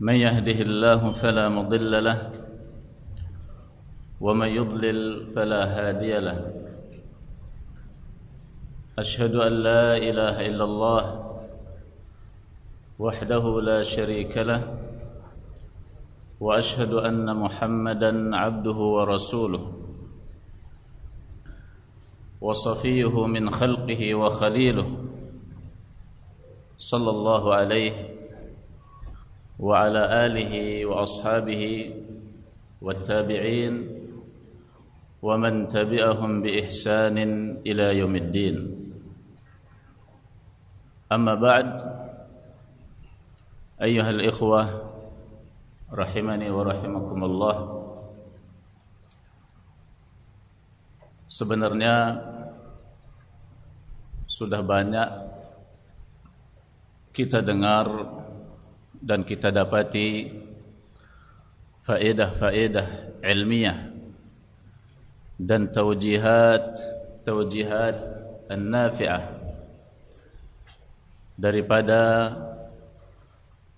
من يهده الله فلا مضل له ومن يضلل فلا هادي له. أشهد أن لا إله إلا الله وحده لا شريك له وأشهد أن محمدا عبده ورسوله وصفيه من خلقه وخليله صلى الله عليه وعلى آله وأصحابه والتابعين ومن تبعهم بإحسان إلى يوم الدين. أما بعد أيها الإخوة رحمني ورحمكم الله. Sebenarnya sudah banyak kita dengar dan kita dapati faedah-faedah ilmiah dan taujihat taujihat an-nafi'ah daripada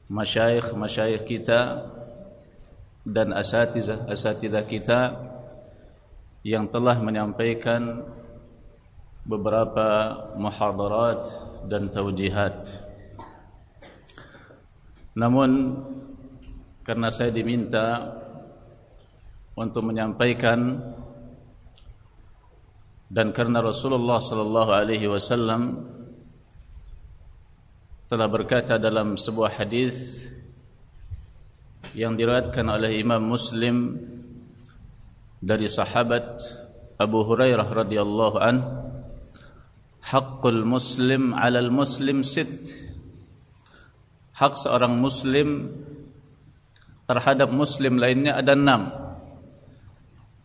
masyayikh-masyayikh kita dan asatizah-asatizah kita yang telah menyampaikan beberapa muhadarat dan taujihat namun karena saya diminta untuk menyampaikan dan karena Rasulullah sallallahu alaihi wasallam telah berkata dalam sebuah hadis yang diriwayatkan oleh Imam Muslim dari sahabat Abu Hurairah radhiyallahu an haqqul muslim 'alal muslim sit hak seorang muslim terhadap muslim lainnya ada enam.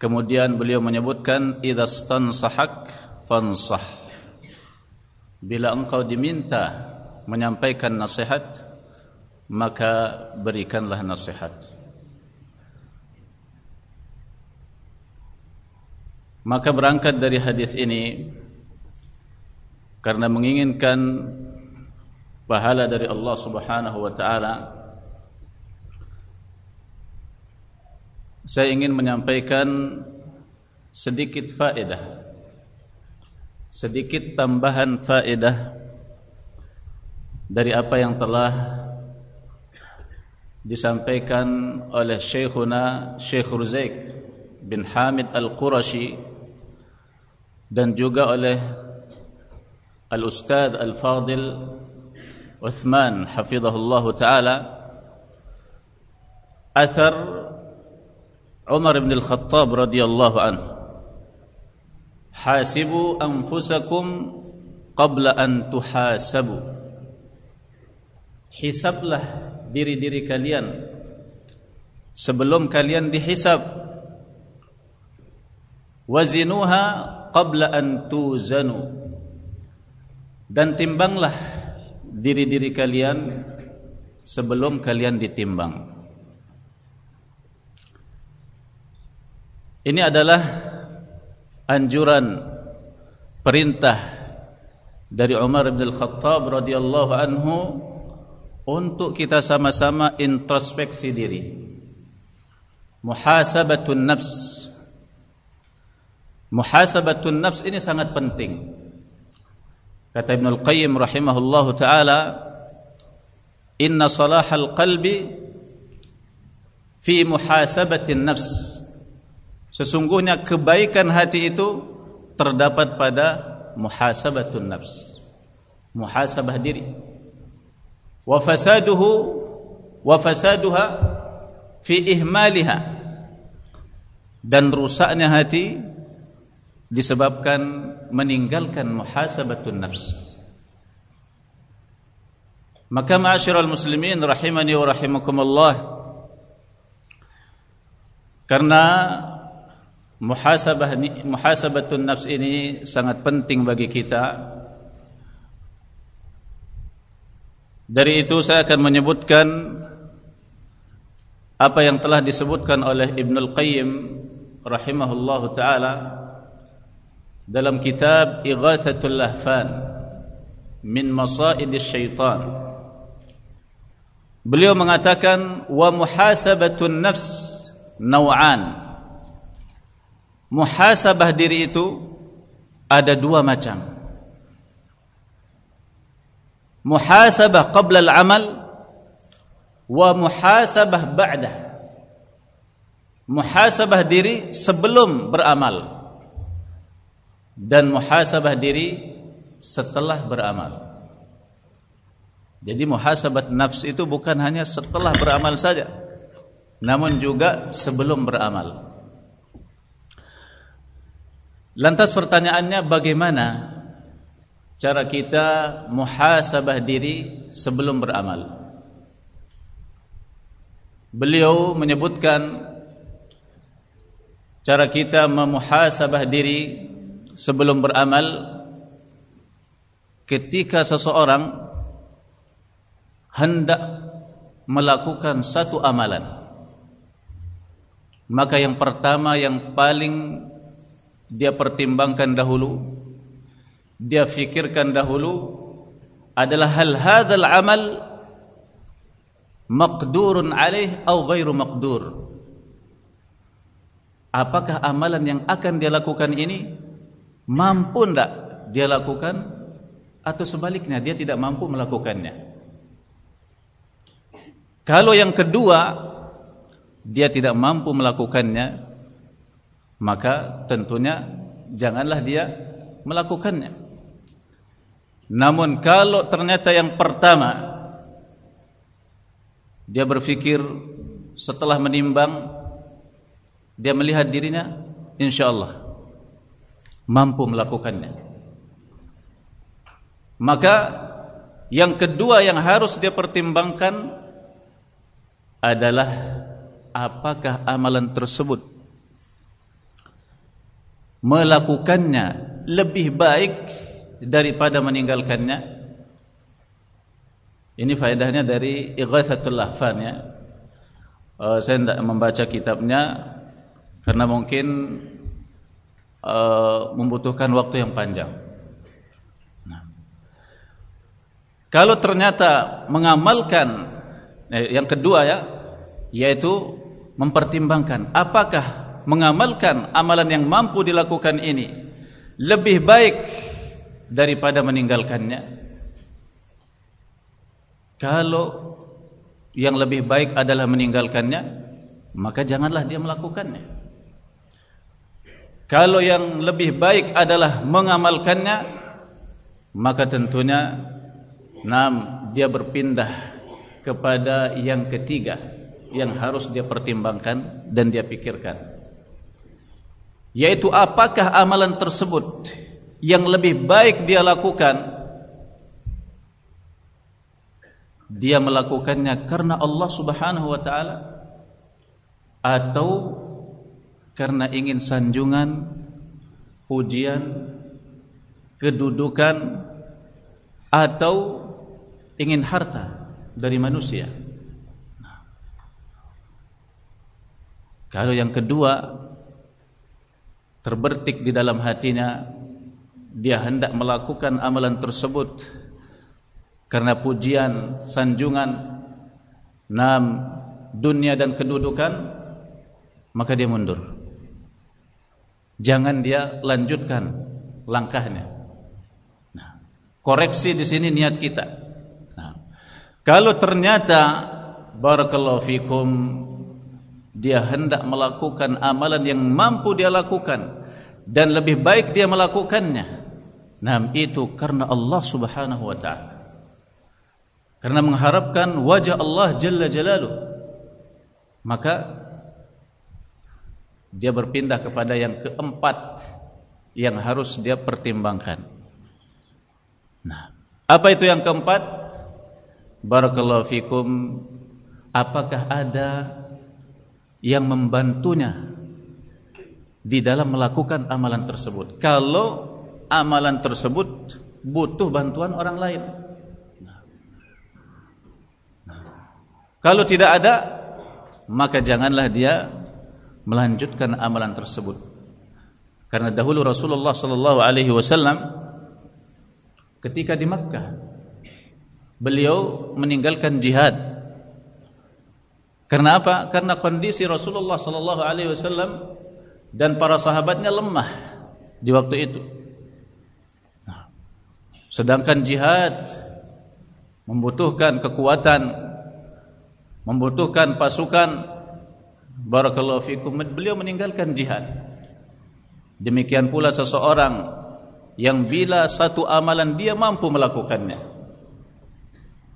Kemudian beliau menyebutkan idza stansahak fansah. Bila engkau diminta menyampaikan nasihat maka berikanlah nasihat. Maka berangkat dari hadis ini karena menginginkan pahala dari Allah Subhanahu wa taala. Saya ingin menyampaikan sedikit faedah sedikit tambahan faedah dari apa yang telah disampaikan oleh Syekhuna Syekh Ruzaik bin Hamid Al-Qurashi dan juga oleh Al-Ustadz Al-Fadil Uthman hafizahullah taala athar Umar bin Al-Khattab radhiyallahu anhu. Hasibu anfusakum qabla an tuhasabu. Hisablah diri-diri kalian sebelum kalian dihisab wazinuha qabla an tuzanu. Dan timbanglah diri-diri kalian sebelum kalian ditimbang. Ini adalah anjuran perintah dari Umar bin Al-Khattab radhiyallahu anhu untuk kita sama-sama introspeksi diri. Muhasabatun nafs. Muhasabatun nafs ini sangat penting kata Ibn Al-Qayyim rahimahullahu taala inna salahal qalbi fi muhasabatin nafs. Sesungguhnya kebaikan hati itu terdapat pada muhasabatun nafs muhasabah diri. Wa fasaduhu wa fasaduha fi ihmaliha. Dan rusaknya hati disebabkan meninggalkan muhasabatun nafs. Maka ma'asyiral muslimin rahimani wa rahimakumullah karena muhasabah muhasabatun nafs ini sangat penting bagi kita. Dari itu saya akan menyebutkan apa yang telah disebutkan oleh Ibnul Qayyim rahimahullahu taala dalam kitab Ighathatul Lahfan min Masaidis Syaitan Beliau mengatakan wa muhasabatun nafs naw'an. Muhasabah diri itu ada dua macam. Muhasabah qabla al-amal wa muhasabah ba'da. Muhasabah diri sebelum beramal dan muhasabah diri setelah beramal. Jadi muhasabat nafs itu bukan hanya setelah beramal saja namun juga sebelum beramal. Lantas pertanyaannya bagaimana cara kita muhasabah diri sebelum beramal? Beliau menyebutkan cara kita memuhasabah diri sebelum beramal ketika seseorang hendak melakukan satu amalan maka yang pertama yang paling dia pertimbangkan dahulu dia fikirkan dahulu adalah hal hadzal amal maqdurun alaih atau ghairu maqdur? Apakah amalan yang akan dia lakukan ini mampu tidak dia lakukan? Atau sebaliknya dia tidak mampu melakukannya? Kalau yang kedua dia tidak mampu melakukannya, maka tentunya janganlah dia melakukannya. Namun kalau ternyata yang pertama dia berfikir setelah menimbang dia melihat dirinya insyaallah mampu melakukannya. Maka yang kedua yang harus dia pertimbangkan adalah apakah amalan tersebut melakukannya lebih baik daripada meninggalkannya ini faedahnya dari Ighathatul Lahfan ya uh, saya tidak membaca kitabnya karena mungkin uh, membutuhkan waktu yang panjang. Nah. kalau ternyata mengamalkan eh, yang kedua ya yaitu mempertimbangkan apakah mengamalkan amalan yang mampu dilakukan ini lebih baik daripada meninggalkannya. Kalau yang lebih baik adalah meninggalkannya maka janganlah dia melakukannya kalau yang lebih baik adalah mengamalkannya maka tentunya nam dia berpindah kepada yang ketiga yang harus dia pertimbangkan dan dia pikirkan. Yaitu apakah amalan tersebut yang lebih baik dia lakukan? Dia melakukannya karena Allah Subhanahu wa taala atau karena ingin sanjungan pujian kedudukan atau ingin harta dari manusia Kalau yang kedua terbertik di dalam hatinya dia hendak melakukan amalan tersebut karena pujian, sanjungan, nam dunia dan kedudukan maka dia mundur. Jangan dia lanjutkan langkahnya. Nah, koreksi di sini niat kita. Nah, kalau ternyata barakallahu fikum dia hendak melakukan amalan yang mampu dia lakukan dan lebih baik dia melakukannya. Nam itu karena Allah Subhanahu wa taala. Karena mengharapkan wajah Allah Jalla Jalalu. Maka dia berpindah kepada yang keempat yang harus dia pertimbangkan. Nah, apa itu yang keempat? barakallahu fikum. Apakah ada yang membantunya di dalam melakukan amalan tersebut? Kalau amalan tersebut butuh bantuan orang lain. Kalau tidak ada maka janganlah dia melanjutkan amalan tersebut. Karena dahulu Rasulullah sallallahu alaihi wasallam ketika di Makkah beliau meninggalkan jihad. Karena apa? Karena kondisi Rasulullah sallallahu alaihi wasallam dan para sahabatnya lemah di waktu itu. Sedangkan jihad membutuhkan kekuatan membutuhkan pasukan barakallahu fikum. Beliau meninggalkan jihad. Demikian pula seseorang yang bila satu amalan dia mampu melakukannya.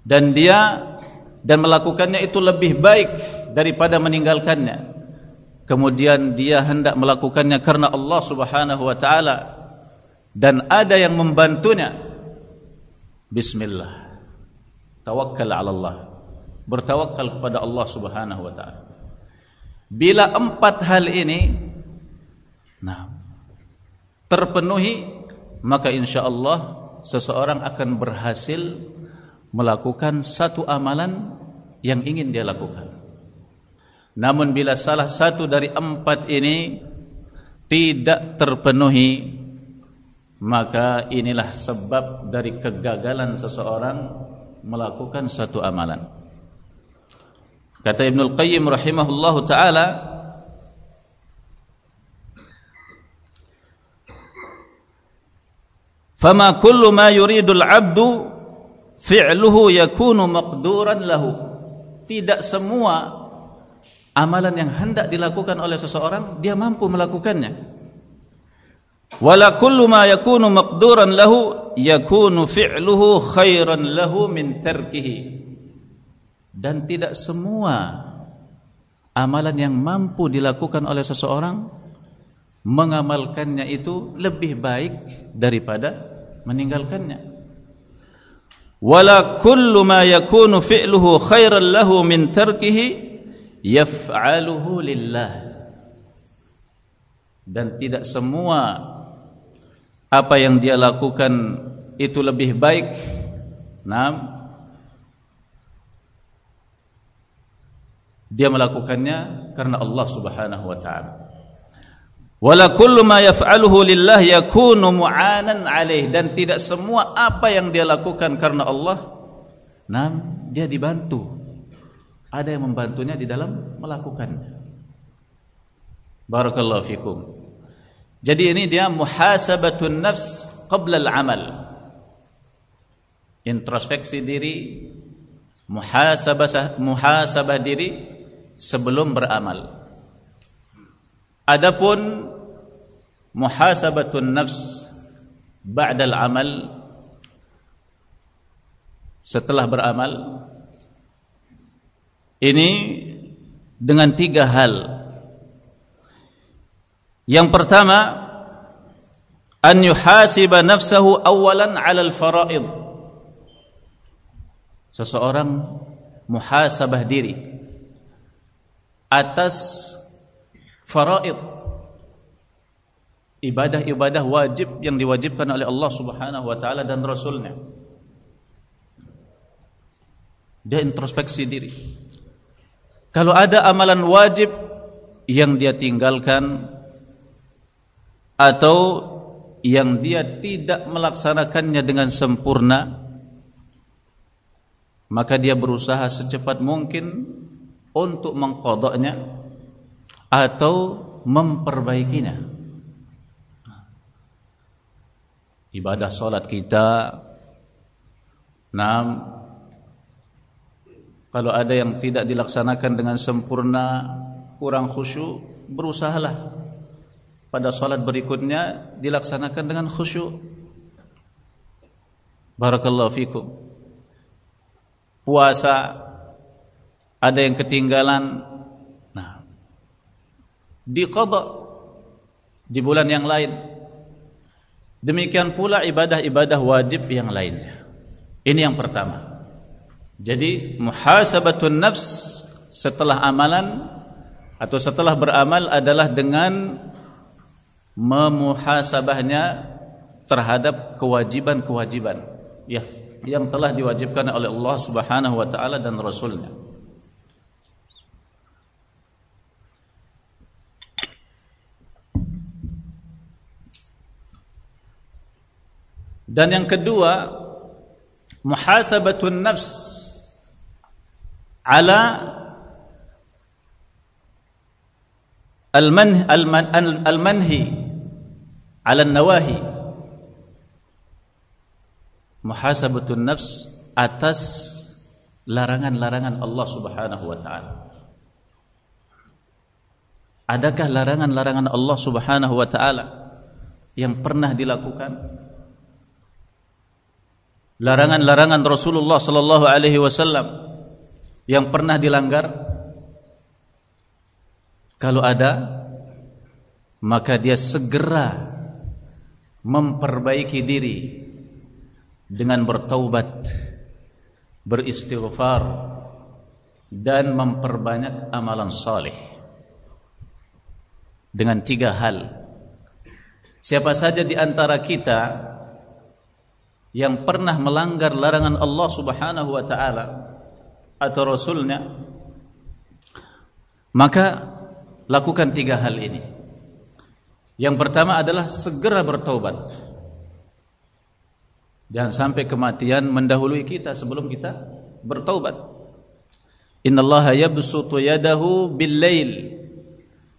Dan dia dan melakukannya itu lebih baik daripada meninggalkannya. Kemudian dia hendak melakukannya karena Allah Subhanahu wa taala. Dan ada yang membantunya. Bismillah. Tawakkal ala Allah. Bertawakal kepada Allah Subhanahu wa taala bila empat hal ini nah terpenuhi maka insya Allah seseorang akan berhasil melakukan satu amalan yang ingin dia lakukan. Namun bila salah satu dari empat ini tidak terpenuhi, maka inilah sebab dari kegagalan seseorang melakukan satu amalan. Kata Ibn Al-Qayyim rahimahullahu ta'ala, Fama kullu ma yuridul abdu fi'luhu yakunu maqduran lahu. Tidak semua amalan yang hendak dilakukan oleh seseorang dia mampu melakukannya. Wala kullu ma yakunu maqduran lahu yakunu fi'luhu khairan lahu min tarkihi. Dan tidak semua amalan yang mampu dilakukan oleh seseorang mengamalkannya itu lebih baik daripada meninggalkannya. Wala kullu ma yakunu fi'luhu khairan lahu min tarkihi yaf'aluhu lillah. Dan tidak semua apa yang dia lakukan itu lebih baik. Naam. Dia melakukannya karena Allah Subhanahu wa taala. Wala kullu ma yaf'aluhu lillah yakunu mu'anan alaih dan tidak semua apa yang dia lakukan karena Allah nam dia dibantu. Ada yang membantunya di dalam melakukannya. Barakallahu fikum. Jadi ini dia muhasabatun nafs qabla al-amal. Introspeksi diri, muhasabah muhasabah diri sebelum beramal. Adapun muhasabatun nafs ba'dal amal setelah beramal ini dengan tiga hal. Yang pertama an yuhasiba nafsahu awalan 'ala al-fara'id. Seseorang muhasabah diri atas faraid. Ibadah-ibadah wajib yang diwajibkan oleh Allah Subhanahu wa taala dan rasulnya. Dia introspeksi diri. Kalau ada amalan wajib yang dia tinggalkan atau yang dia tidak melaksanakannya dengan sempurna maka dia berusaha secepat mungkin untuk mengkodoknya atau memperbaikinya. Ibadah solat kita, enam, kalau ada yang tidak dilaksanakan dengan sempurna, kurang khusyuk, berusahalah pada solat berikutnya dilaksanakan dengan khusyuk. Barakallahu fikum. Puasa ada yang ketinggalan diqada di bulan yang lain. Demikian pula ibadah-ibadah wajib yang lainnya. Ini yang pertama. Jadi muhasabatun nafs setelah amalan atau setelah beramal adalah dengan memuhasabahnya terhadap kewajiban-kewajiban ya yang telah diwajibkan oleh Allah Subhanahu wa taala dan rasulnya. Dan yang kedua muhasabatun nafs ala al-manhi al-manhi ala an-nawahi. Muhasabatun nafs atas larangan-larangan Allah Subhanahu wa taala. Adakah larangan-larangan Allah Subhanahu wa taala yang pernah dilakukan larangan-larangan Rasulullah sallallahu alaihi wasallam yang pernah dilanggar kalau ada maka dia segera memperbaiki diri dengan bertaubat beristighfar dan memperbanyak amalan saleh. Dengan tiga hal. Siapa saja di antara kita yang pernah melanggar larangan Allah Subhanahu wa taala atau rasulnya maka lakukan tiga hal ini. Yang pertama adalah segera bertaubat. Jangan sampai kematian mendahului kita sebelum kita bertaubat. Innallaha yabsutu yadahu bil lail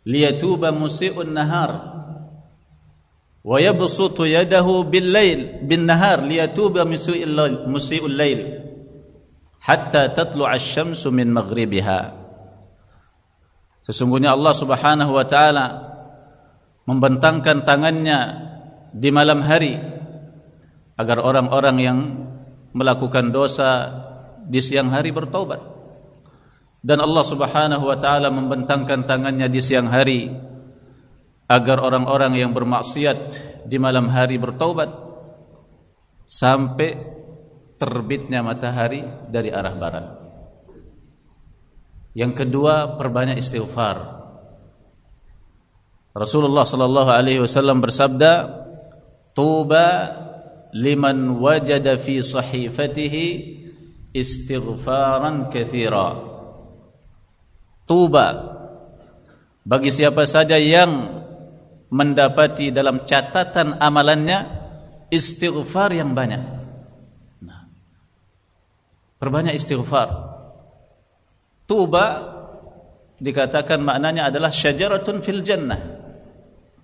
liyatuba musii'un nahar wa yabsutu yadahu bil lail bin nahar liyatuba musii'ul lail hatta tatlu'a asy-syamsu min maghribiha. Sesungguhnya Allah Subhanahu wa taala membentangkan tangannya di malam hari agar orang-orang yang melakukan dosa di siang hari bertaubat. Dan Allah Subhanahu wa taala membentangkan tangannya di siang hari agar orang-orang yang bermaksiat di malam hari bertaubat sampai terbitnya matahari dari arah barat. Yang kedua, perbanyak istighfar. Rasulullah sallallahu alaihi wasallam bersabda, "Tuba liman wajada fi sahifatihi istighfaran katsira." Tuba bagi siapa saja yang mendapati dalam catatan amalannya istighfar yang banyak. Nah, perbanyak istighfar. Tuba dikatakan maknanya adalah syajaratun fil jannah.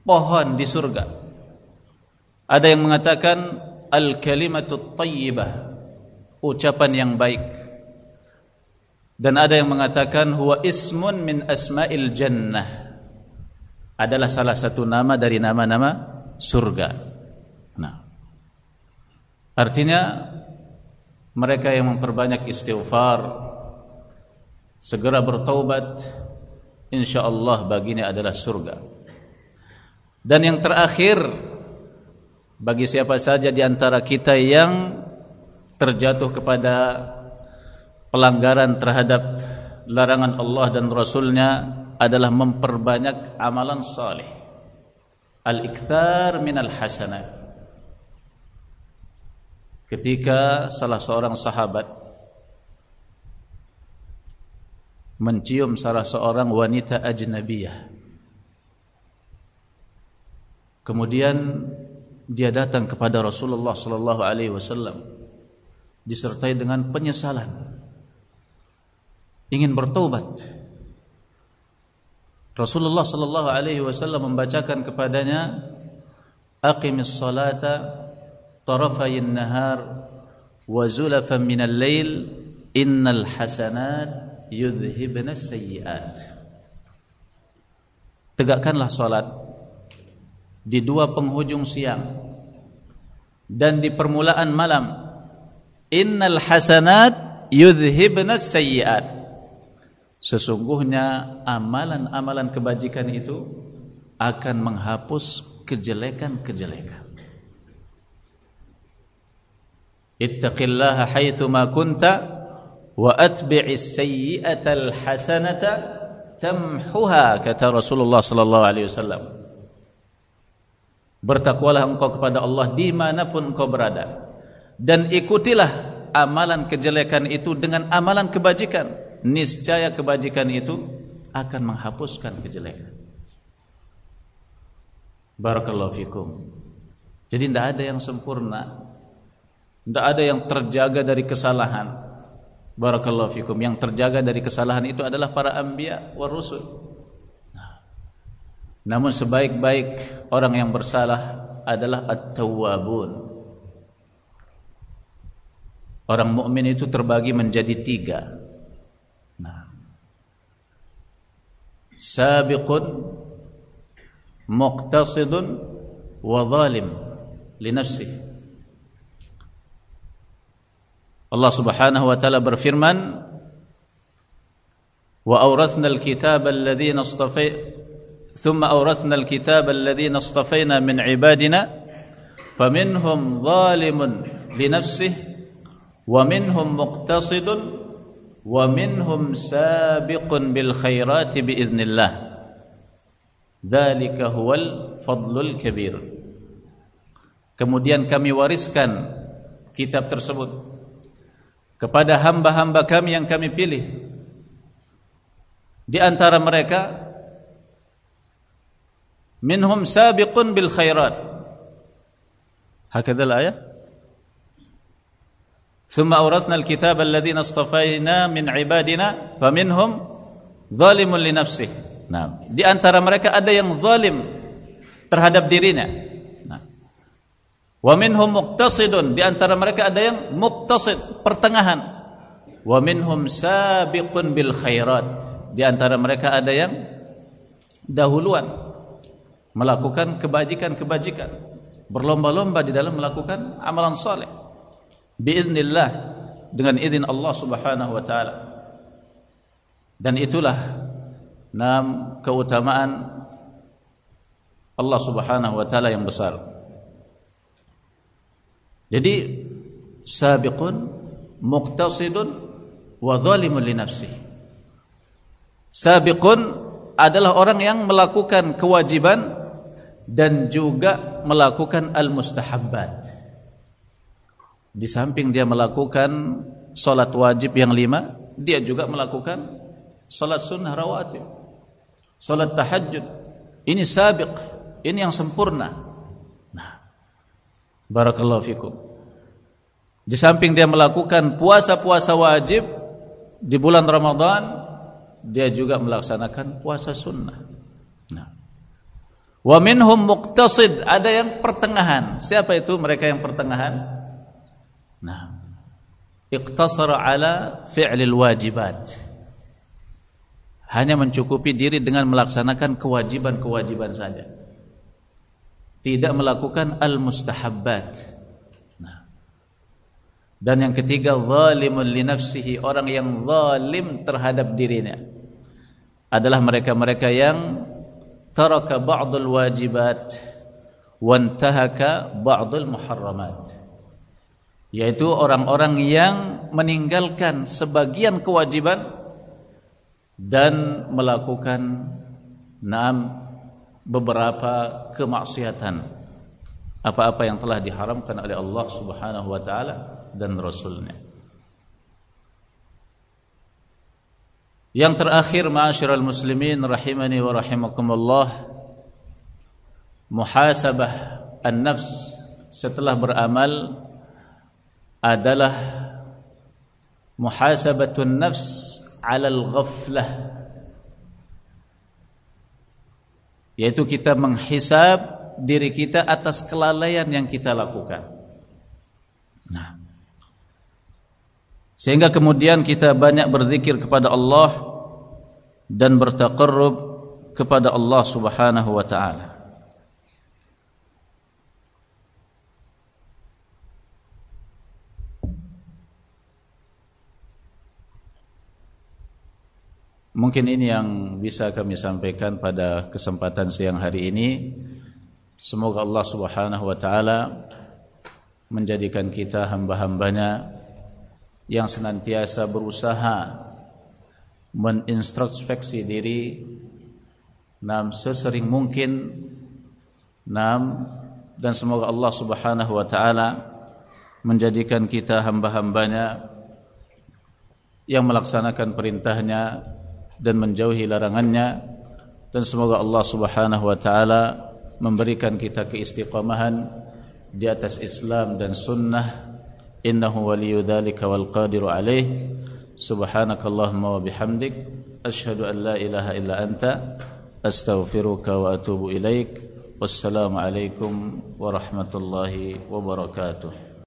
Pohon di surga. Ada yang mengatakan al-kalimatu tayyibah. Ucapan yang baik. Dan ada yang mengatakan huwa ismun min asma'il jannah adalah salah satu nama dari nama-nama surga. Nah, artinya mereka yang memperbanyak istighfar, segera bertaubat, insya Allah baginya adalah surga. Dan yang terakhir, bagi siapa saja di antara kita yang terjatuh kepada pelanggaran terhadap larangan Allah dan Rasulnya, adalah memperbanyak amalan saleh. Al-ikthar min al-hasanat. Ketika salah seorang sahabat mencium salah seorang wanita ajnabiyah. Kemudian dia datang kepada Rasulullah sallallahu alaihi wasallam disertai dengan penyesalan. Ingin bertobat. Rasulullah sallallahu alaihi wasallam membacakan kepadanya aqimis salata tarafayn nahar wa zulafan minal lail innal hasanat yudhibna sayyiat. Tegakkanlah salat di dua penghujung siang dan di permulaan malam. Innal hasanat yudhibna sayyiat Sesungguhnya amalan-amalan kebajikan itu akan menghapus kejelekan-kejelekan. Ittaqillaha haitsu ma kunta wa atbi'is sayyi'atal hasanata tamhuha kata Rasulullah sallallahu alaihi wasallam. Bertakwalah engkau kepada Allah di manapun engkau berada. Dan ikutilah amalan kejelekan itu dengan amalan kebajikan niscaya kebajikan itu akan menghapuskan kejelekan barakallahu fikum jadi tidak ada yang sempurna tidak ada yang terjaga dari kesalahan Barakallahu fikum yang terjaga dari kesalahan itu adalah para anbiya wa rusul. Namun sebaik-baik orang yang bersalah adalah at-tawwabun. Orang mukmin itu terbagi menjadi tiga. سابق مقتصد وظالم لنفسه. الله سبحانه وتعالى برفرمن وأورثنا الكتاب الذين اصطفي ثم أورثنا الكتاب الذين اصطفينا من عبادنا فمنهم ظالم لنفسه ومنهم مقتصد wa minhum sabiqun bil khairati bi idznillah dzalika huwal fadlul kabir. Kemudian kami wariskan kitab tersebut kepada hamba-hamba kami yang kami pilih. Di antara mereka minhum sabiqun bil khairat. Hakadha ayat awrathna al-kitaba alladhina istafayna min ibadina faminhum zalimun li nafsihi nah di antara mereka ada yang zalim terhadap dirinya. Wa minhum muqtasidun. Di antara mereka ada yang muqtasid pertengahan. Wa minhum sabiqun bil khairat. Di antara mereka ada yang dahuluan melakukan kebajikan-kebajikan berlomba-lomba di dalam melakukan amalan saleh biiznillah dengan izin Allah Subhanahu wa taala dan itulah enam keutamaan Allah Subhanahu wa taala yang besar jadi sabiqun muqtasidun wa zalimun li nafsihi. Sabiqun adalah orang yang melakukan kewajiban dan juga melakukan al-mustahabbat. Di samping dia melakukan solat wajib yang lima, dia juga melakukan solat sunnah rawatib, solat tahajud. Ini sabiq, ini yang sempurna. Barakallahu fikum. Di samping dia melakukan puasa-puasa wajib di bulan Ramadan, dia juga melaksanakan puasa sunnah. Nah. Wa minhum muqtasid, ada yang pertengahan. Siapa itu mereka yang pertengahan? Nah. Iqtasara ala fi'lil wajibat. Hanya mencukupi diri dengan melaksanakan kewajiban-kewajiban saja tidak melakukan al-mustahabbat. Nah. Dan yang ketiga zalimun li nafsihi orang yang zalim terhadap dirinya adalah mereka-mereka yang taraka ba'dul wajibat wa intahaka ba'dul muharramat yaitu orang-orang yang meninggalkan sebagian kewajiban dan melakukan enam beberapa kemaksiatan apa-apa yang telah diharamkan oleh Allah Subhanahu wa taala dan rasulnya. Yang terakhir ma'asyiral muslimin rahimani wa rahimakumullah muhasabah an-nafs setelah beramal adalah muhasabatun nafs 'ala al-ghaflah yaitu kita menghisab diri kita atas kelalaian yang kita lakukan. Nah. Sehingga kemudian kita banyak berzikir kepada Allah dan bertaqarrub kepada Allah Subhanahu wa taala. Mungkin ini yang bisa kami sampaikan pada kesempatan siang hari ini. Semoga Allah Subhanahu wa taala menjadikan kita hamba-hambanya yang senantiasa berusaha menintrospeksi diri nam sesering mungkin nam dan semoga Allah Subhanahu wa taala menjadikan kita hamba-hambanya yang melaksanakan perintahnya dan menjauhi larangannya. Dan semoga Allah Subhanahu wa taala memberikan kita keistiqamahan di atas Islam dan sunnah. Innahu waliyyu dzalika wal qadiru alaih subhanakallahumma wa bihamdik. Asyhadu an la ilaha illa anta. Astaghfiruka wa atubu ilaik. Wassalamu alaikum warahmatullahi wabarakatuh